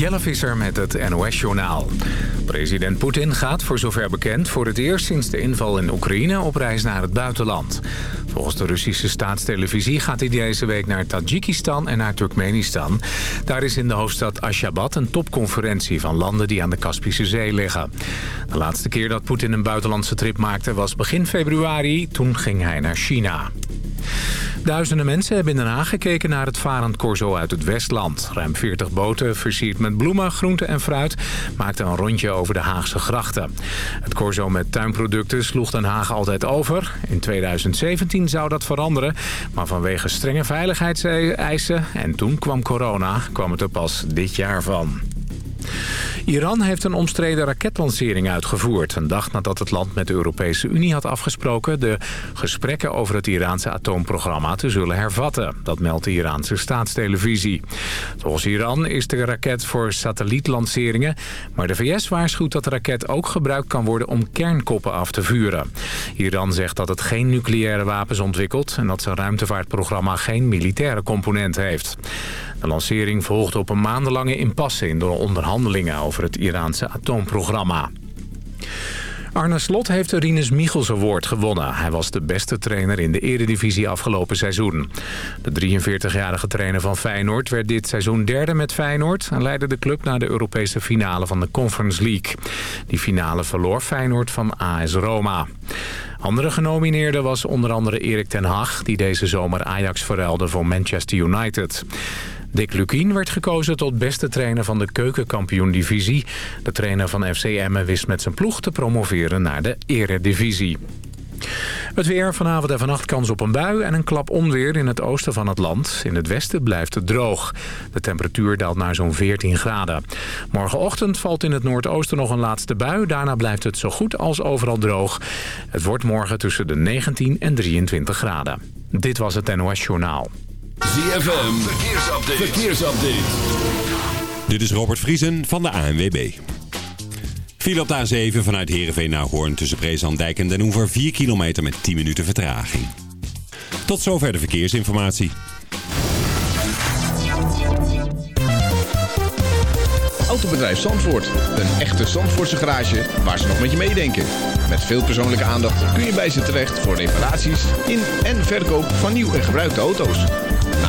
Jelle Visser met het NOS-journaal. President Poetin gaat, voor zover bekend, voor het eerst sinds de inval in Oekraïne op reis naar het buitenland. Volgens de Russische staatstelevisie gaat hij deze week naar Tajikistan en naar Turkmenistan. Daar is in de hoofdstad Ashgabat een topconferentie van landen die aan de Kaspische Zee liggen. De laatste keer dat Poetin een buitenlandse trip maakte was begin februari. Toen ging hij naar China. Duizenden mensen hebben in Den Haag gekeken naar het varend corso uit het Westland. Ruim 40 boten, versierd met bloemen, groenten en fruit, maakten een rondje over de Haagse grachten. Het corso met tuinproducten sloeg Den Haag altijd over. In 2017 zou dat veranderen, maar vanwege strenge veiligheidseisen en toen kwam corona, kwam het er pas dit jaar van. Iran heeft een omstreden raketlancering uitgevoerd. Een dag nadat het land met de Europese Unie had afgesproken... de gesprekken over het Iraanse atoomprogramma te zullen hervatten. Dat meldt de Iraanse staatstelevisie. Volgens Iran is de raket voor satellietlanceringen... maar de VS waarschuwt dat de raket ook gebruikt kan worden om kernkoppen af te vuren. Iran zegt dat het geen nucleaire wapens ontwikkelt... en dat zijn ruimtevaartprogramma geen militaire component heeft. De lancering volgde op een maandenlange impasse in de onderhandelingen over het Iraanse atoomprogramma. Arne Slot heeft de Rinus Michels Award gewonnen. Hij was de beste trainer in de eredivisie afgelopen seizoen. De 43-jarige trainer van Feyenoord werd dit seizoen derde met Feyenoord... en leidde de club naar de Europese finale van de Conference League. Die finale verloor Feyenoord van AS Roma. Andere genomineerde was onder andere Erik ten Hag... die deze zomer Ajax verruilde voor Manchester United. Dick Lukien werd gekozen tot beste trainer van de keukenkampioen-divisie. De trainer van FC Emmen wist met zijn ploeg te promoveren naar de eredivisie. Het weer vanavond en vannacht kans op een bui en een klap onweer in het oosten van het land. In het westen blijft het droog. De temperatuur daalt naar zo'n 14 graden. Morgenochtend valt in het noordoosten nog een laatste bui. Daarna blijft het zo goed als overal droog. Het wordt morgen tussen de 19 en 23 graden. Dit was het NOS Journaal. ZFM, verkeersupdate. verkeersupdate. Dit is Robert Vriesen van de ANWB. Viel op de A7 vanuit Heerenveen naar Hoorn tussen Breeslanddijk en Den Hoever 4 kilometer met 10 minuten vertraging. Tot zover de verkeersinformatie. Autobedrijf Zandvoort. Een echte Zandvoortse garage waar ze nog met je meedenken. Met veel persoonlijke aandacht kun je bij ze terecht voor reparaties in en verkoop van nieuw en gebruikte auto's.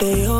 they all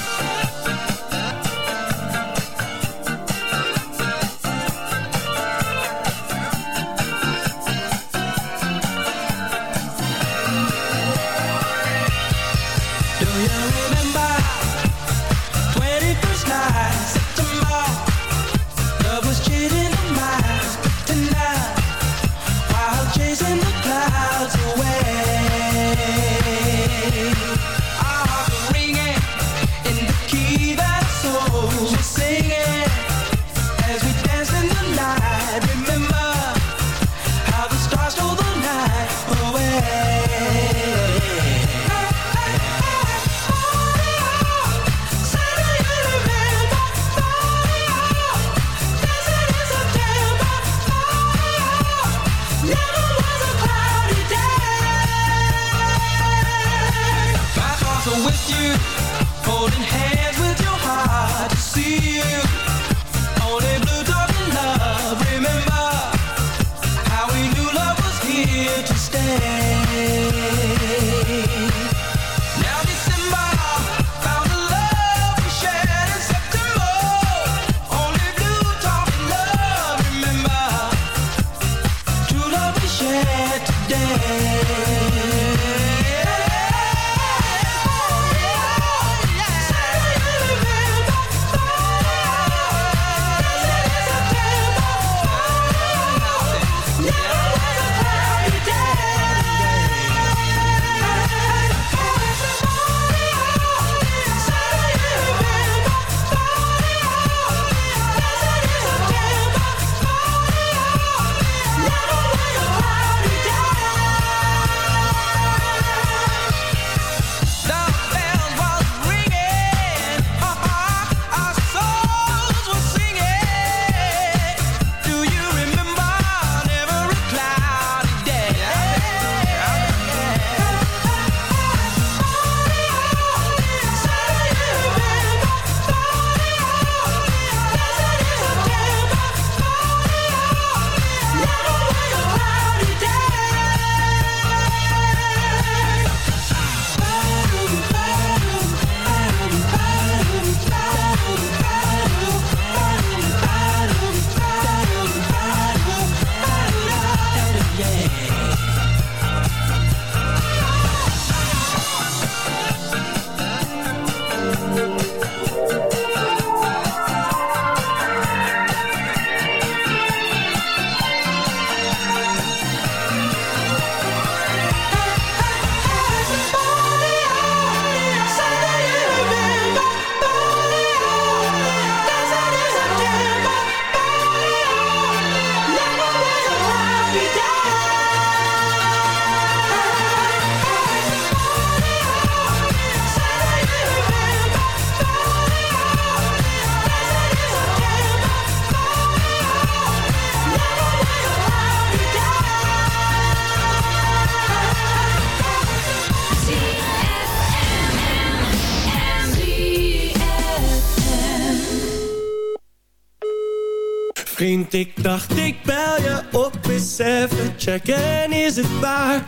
Vriend, ik dacht ik bel je op eens even checken, is het waar?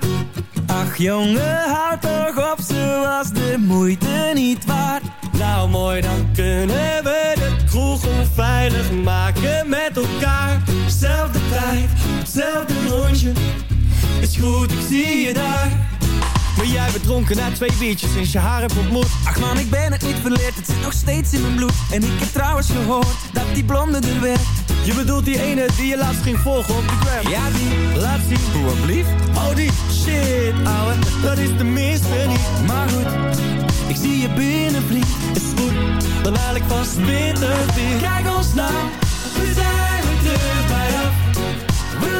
Ach jongen, houd toch op, ze was de moeite niet waard. Nou mooi, dan kunnen we de kroeg onveilig maken met elkaar. Zelfde tijd, hetzelfde rondje, is goed, ik zie je daar maar jij bent dronken na twee biertjes sinds je haar hebt ontmoet? Ach man, ik ben het niet verleerd, het zit nog steeds in mijn bloed. En ik heb trouwens gehoord dat die blonde er werd. Je bedoelt die ene die je laatst ging volgen op de gram? Ja die, laat zien. Hoe blief? Oh die, shit ouwe, dat is de minste niet. Maar goed, ik zie je binnen vriend Is goed, dan haal ik vast weer. Kijk ons nou, we zijn terug bij af. We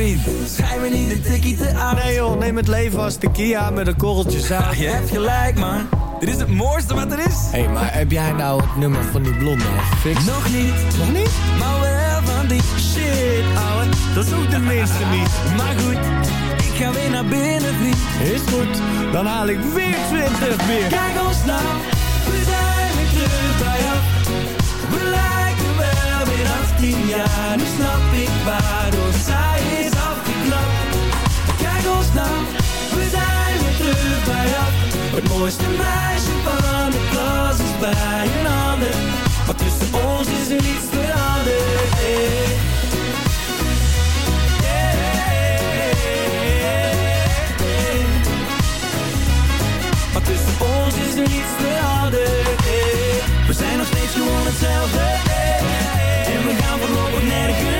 vriend, schijn me niet een tikkie te aan Nee joh, nee probleem, het leven was de Kia met een korreltje zout. je hebt gelijk, man. Dit is het mooiste wat er is. Hé, hey, maar heb jij nou het nummer van die blonde gefixt? Nog niet. Nog niet? Maar wel van die shit, ouwe. Dat is ook de minste niet. Maar goed, ik ga weer naar binnen, vriend. Is goed, dan haal ik weer 20 meer. Kijk ons nou, we zijn weer terug bij af. We lijken wel weer 18 jaar. Nu snap ik waardoor zij. We zijn weer terug bij af. Het mooiste meisje van de klas is bij een ander. Maar tussen ons is er niets veranderd. Hey. Maar tussen ons is er niets veranderd. We zijn nog steeds gewoon hetzelfde. En we gaan voorlopig nergens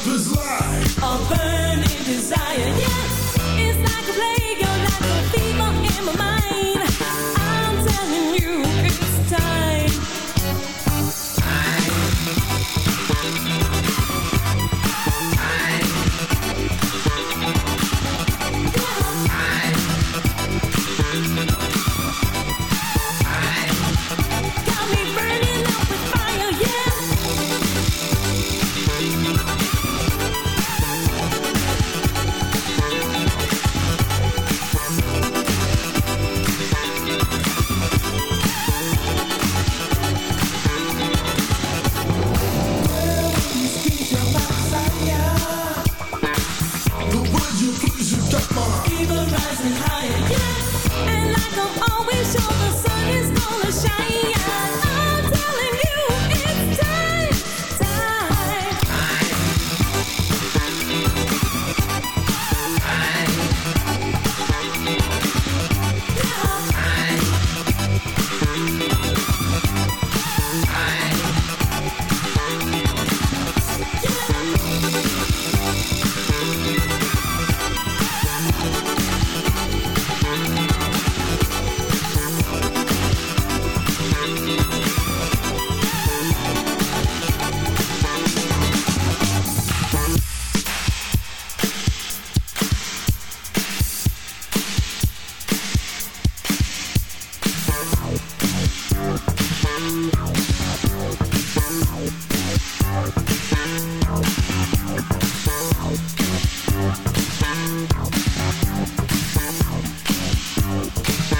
helpless burning desire, yeah. It's like a plague, you're like a fever in my mind. Bye.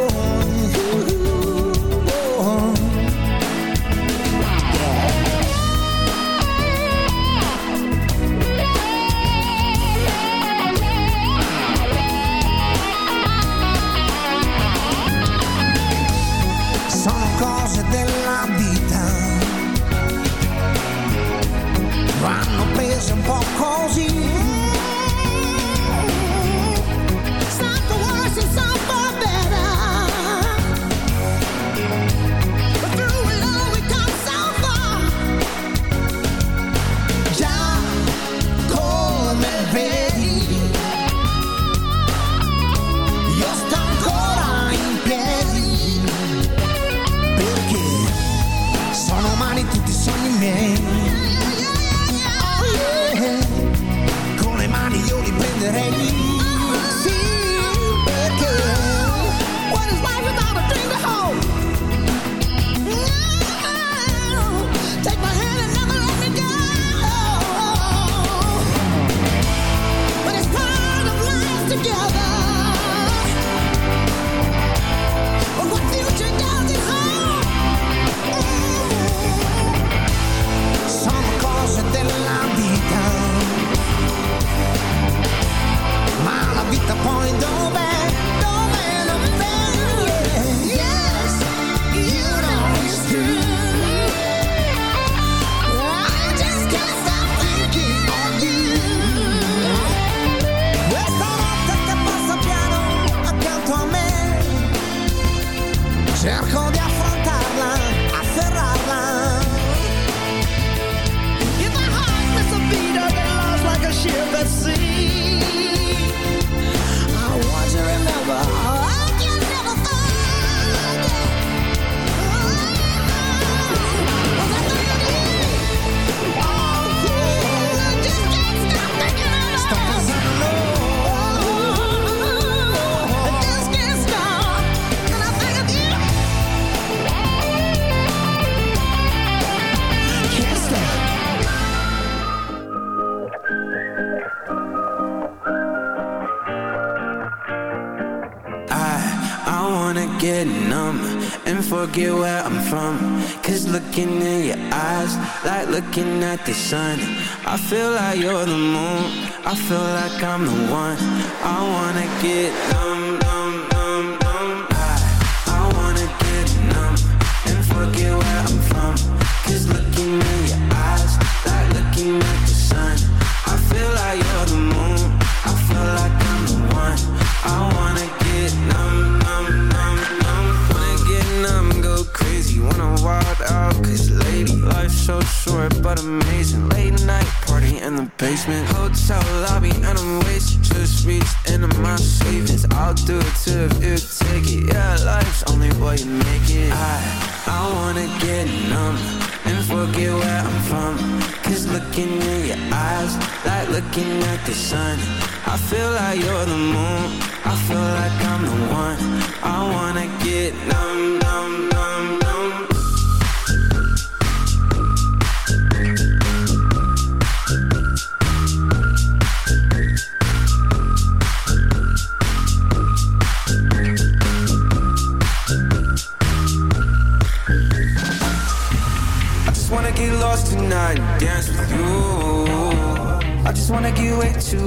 cause looking at the sun. I feel like you're the moon. I feel like I'm the one. I wanna get on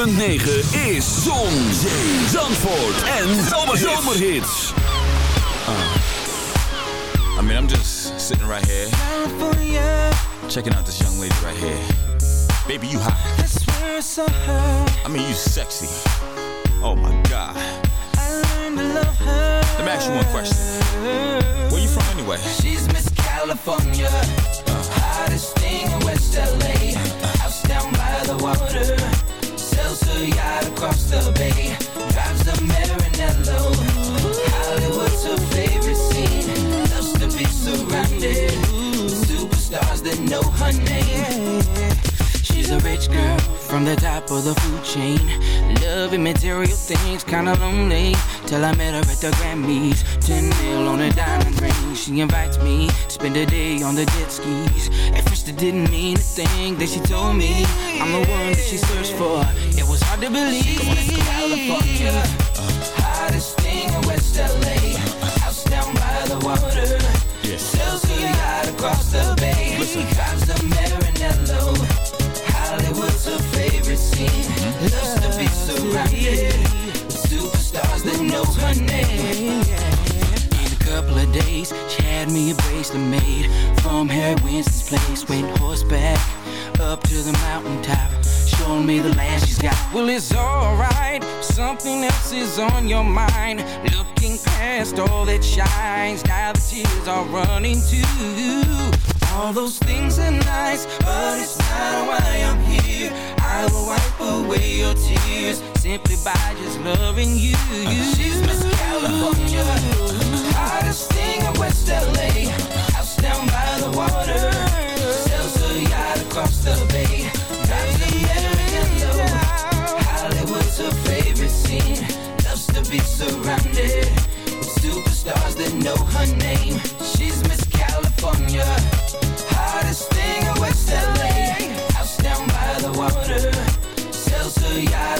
106.9 is Zon, Zee, Zandvoort en Zomerhits. Uh, I mean, I'm just sitting right here. Checking out this young lady right here. Baby, you hot. I mean, you sexy. Oh my God. Let me ask you one question. Where you from anyway? She's Miss California. Hottest thing in West LA. House down by the water. Her yacht across the bay. Drives a Maranello. Hollywood's her favorite scene. Loves to be surrounded. Superstars that know her name. She's a rich girl from the top of the food chain. Loving material things, kinda lonely. Till I met her at the Grammys. 10 mil on a diamond. She invites me to spend a day on the jet skis. At first it didn't mean a thing. Then she told me I'm the one that she searched for. It was hard to believe. Let's go California. Uh, hottest thing in West LA. House down by the water. Sells her yacht across the bay. Drives a Maranello. Hollywood's her favorite scene. Loves to be surrounded superstars that know her name. Couple of days, she had me a bracelet made from Harry Winston's place. Went horseback up to the mountaintop. Showing me the land she's got. Well, it's alright. Something else is on your mind. Looking past all that shines. Now the tears are running too. All those things are nice, but it's not why I'm here. I will wipe away your tears simply by just loving you. She's Miss California, hottest thing in West LA. House down by the water, yacht across the bay. Drives. Hollywood's her favorite scene. Loves to be surrounded with superstars that know her name. She's Miss California. Thing in West LA. House down by the water. Yacht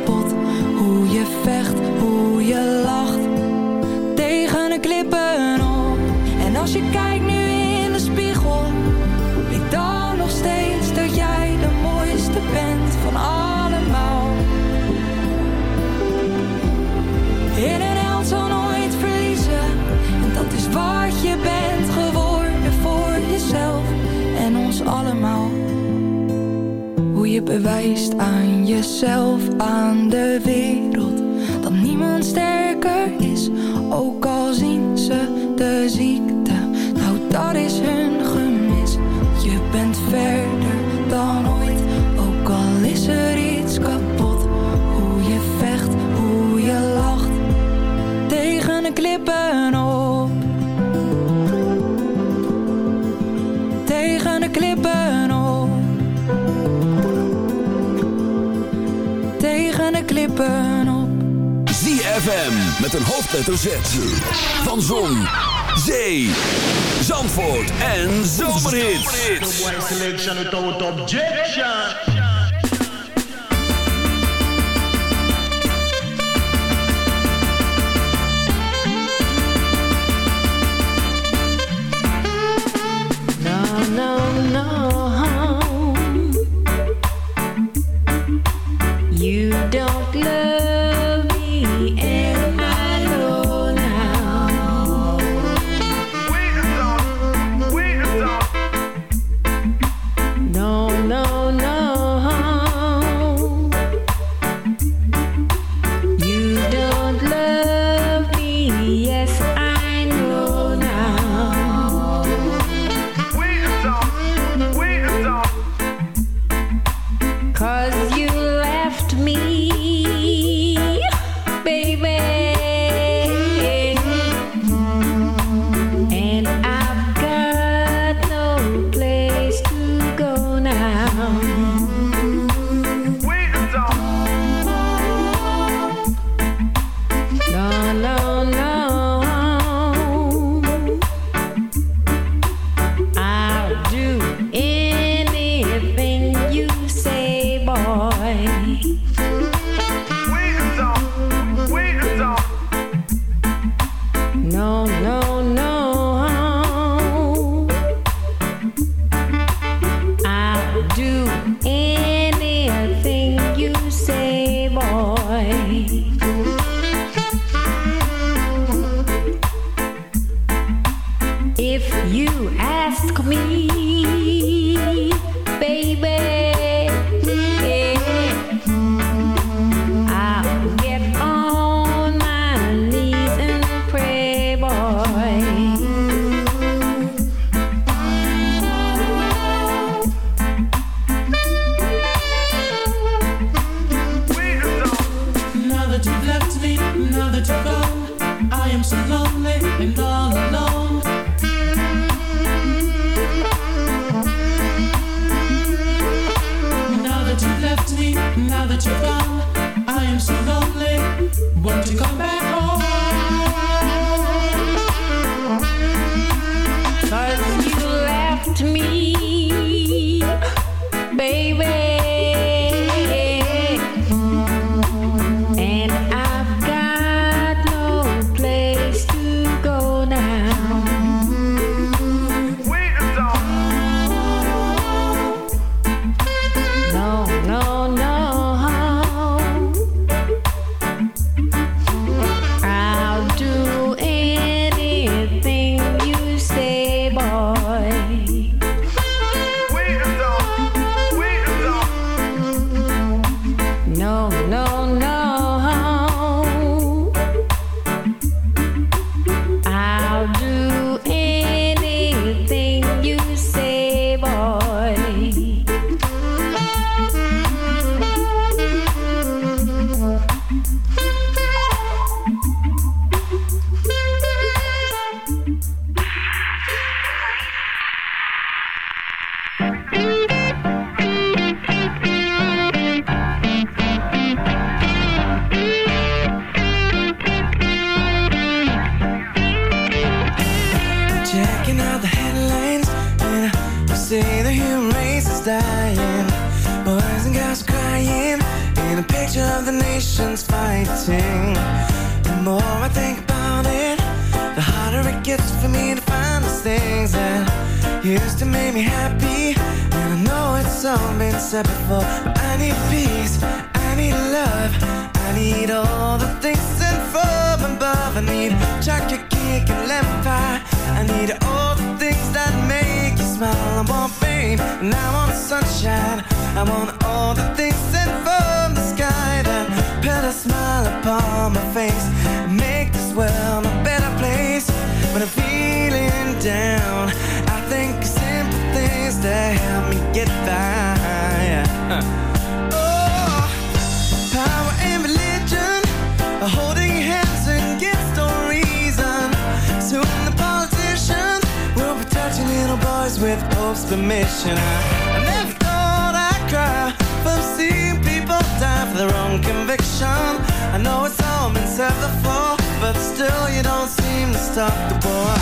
Als je kijkt nu in de spiegel, weet dan nog steeds dat jij de mooiste bent van allemaal. In een held zal nooit verliezen, en dat is wat je bent geworden voor jezelf en ons allemaal. Hoe je bewijst aan jezelf, aan de wereld, dat niemand sterker is, ook al zien ze de ziekte. Dat is hun gemis. Je bent verder dan ooit, ook al is er iets kapot. Hoe je vecht, hoe je lacht, tegen de klippen op. Tegen de klippen op. Tegen de klippen op. ZFM met een hoofdletter Z. Van Zon, Zee, Zandvoort en Zomerhits. selection stop the boy.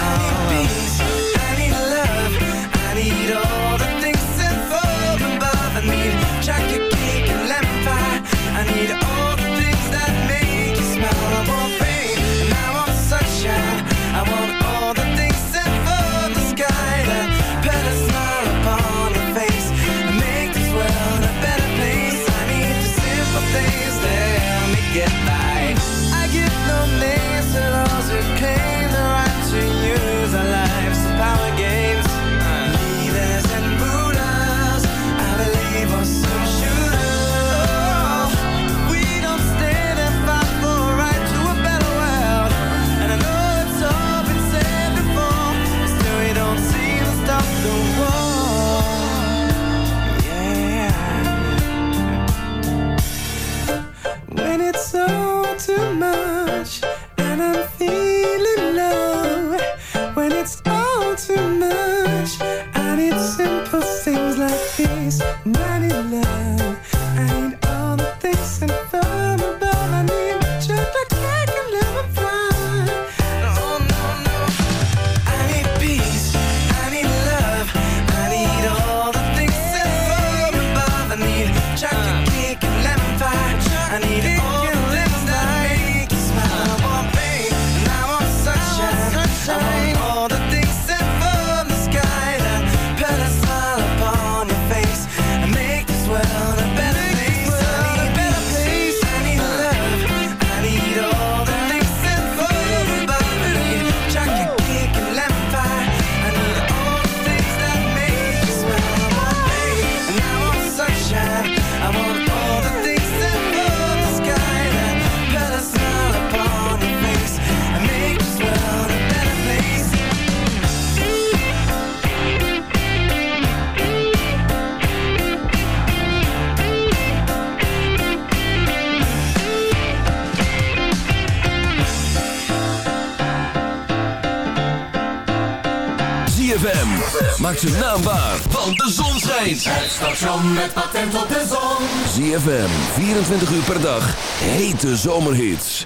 maak zijn naam waar, want de zon schijnt. Het station met patent op de zon. ZFM, 24 uur per dag, hete zomerhits.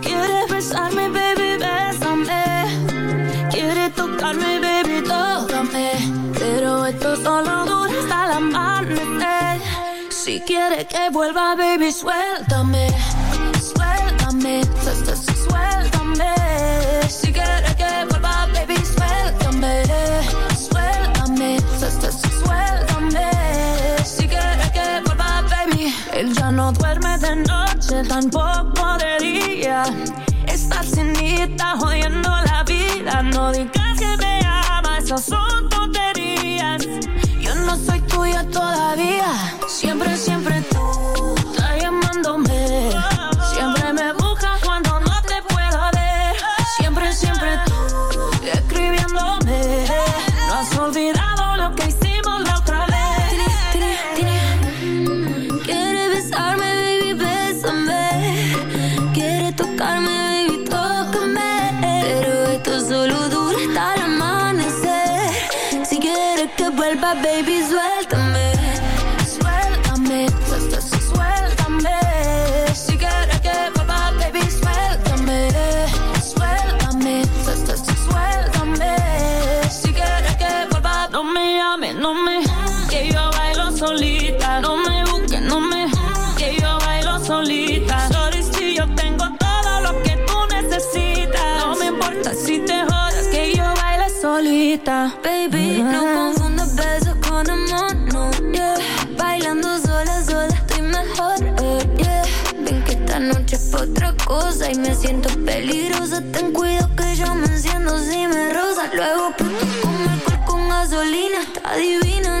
Quiere besarme, baby, besame. Quiere tocarme, baby, tócame. Pero esto solo dura hasta el amanecer. Si quiere que vuelva, baby, suéltame. tampoco debería estar cenita jodiendo la vida. No digas que me amas, esas son tonterías. Yo no soy tuya todavía. Baby. No confundas besos con amor, no, yeah. Bailando sola, sola, estoy mejor, eh, yeah. Ven que esta noche es pa' otra cosa y me siento peligrosa. Ten cuidado que yo me enciendo si me rosa. Luego pronto como alcohol con gasolina, está divina,